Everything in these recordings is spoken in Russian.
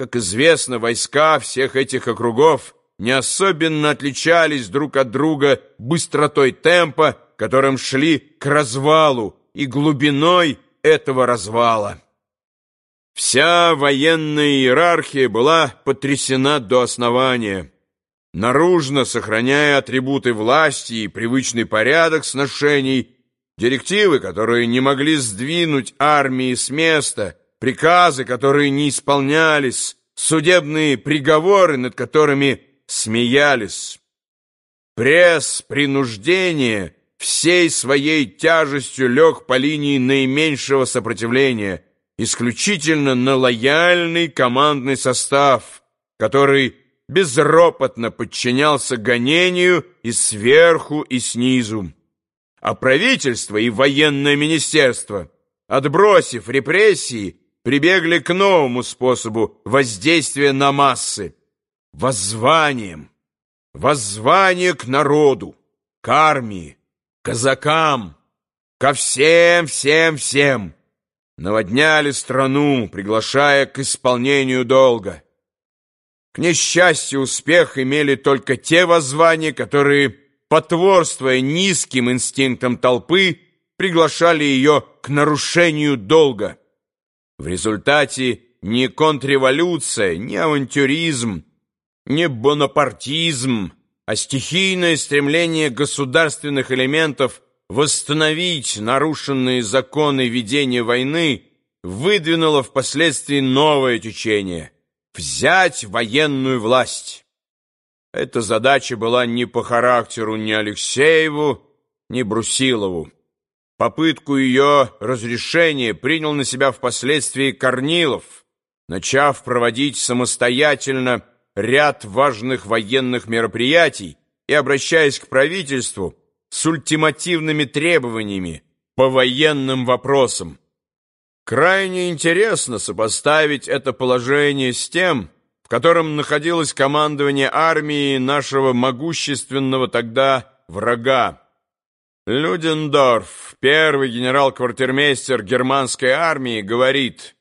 Как известно, войска всех этих округов не особенно отличались друг от друга быстротой темпа, которым шли к развалу, и глубиной этого развала. Вся военная иерархия была потрясена до основания. Наружно, сохраняя атрибуты власти и привычный порядок сношений, директивы, которые не могли сдвинуть армии с места, приказы, которые не исполнялись, судебные приговоры, над которыми смеялись. Пресс, принуждение всей своей тяжестью лег по линии наименьшего сопротивления, исключительно на лояльный командный состав, который безропотно подчинялся гонению и сверху, и снизу. А правительство и военное министерство, отбросив репрессии, прибегли к новому способу воздействия на массы – воззванием. Воззвание к народу, к армии, казакам, ко всем, всем, всем. Наводняли страну, приглашая к исполнению долга. К несчастью, успех имели только те воззвания, которые, потворствуя низким инстинктам толпы, приглашали ее к нарушению долга. В результате ни контрреволюция, ни авантюризм, ни бонапартизм, а стихийное стремление государственных элементов восстановить нарушенные законы ведения войны выдвинуло впоследствии новое течение – взять военную власть. Эта задача была не по характеру ни Алексееву, ни Брусилову. Попытку ее разрешения принял на себя впоследствии Корнилов, начав проводить самостоятельно ряд важных военных мероприятий и обращаясь к правительству с ультимативными требованиями по военным вопросам. Крайне интересно сопоставить это положение с тем, в котором находилось командование армии нашего могущественного тогда врага. Людендорф, первый генерал-квартирмейстер германской армии, говорит,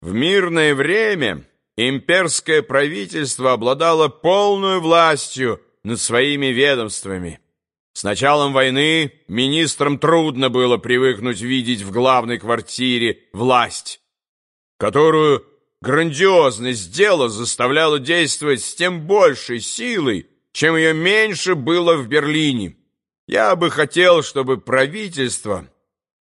«В мирное время имперское правительство обладало полной властью над своими ведомствами. С началом войны министрам трудно было привыкнуть видеть в главной квартире власть, которую грандиозность дела заставляла действовать с тем большей силой, чем ее меньше было в Берлине. Я бы хотел, чтобы правительство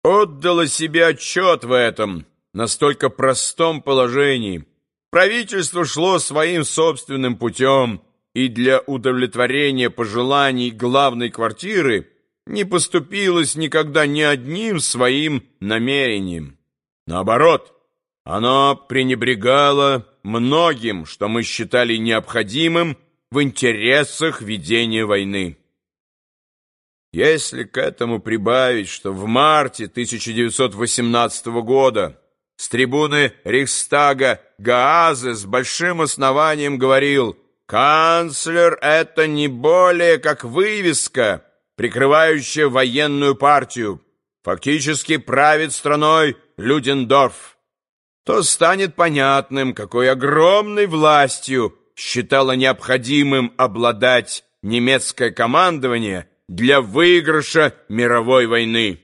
отдало себе отчет в этом настолько простом положении. Правительство шло своим собственным путем, и для удовлетворения пожеланий главной квартиры не поступилось никогда ни одним своим намерением. Наоборот, оно пренебрегало многим, что мы считали необходимым в интересах ведения войны. Если к этому прибавить, что в марте 1918 года с трибуны Рейхстага Гаазе с большим основанием говорил «Канцлер — это не более как вывеска, прикрывающая военную партию. Фактически правит страной Людендорф», то станет понятным, какой огромной властью считало необходимым обладать немецкое командование – для выигрыша мировой войны.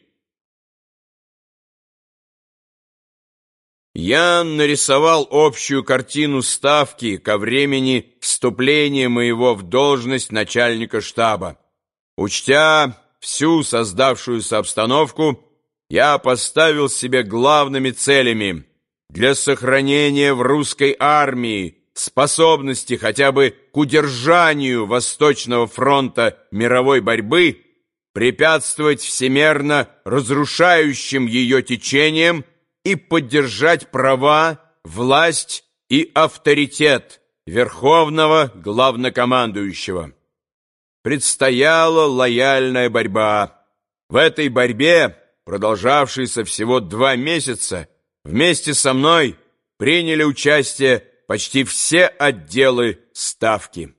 Я нарисовал общую картину ставки ко времени вступления моего в должность начальника штаба. Учтя всю создавшуюся обстановку, я поставил себе главными целями для сохранения в русской армии способности хотя бы к удержанию Восточного фронта мировой борьбы, препятствовать всемерно разрушающим ее течениям и поддержать права, власть и авторитет Верховного Главнокомандующего. Предстояла лояльная борьба. В этой борьбе, продолжавшейся всего два месяца, вместе со мной приняли участие почти все отделы ставки.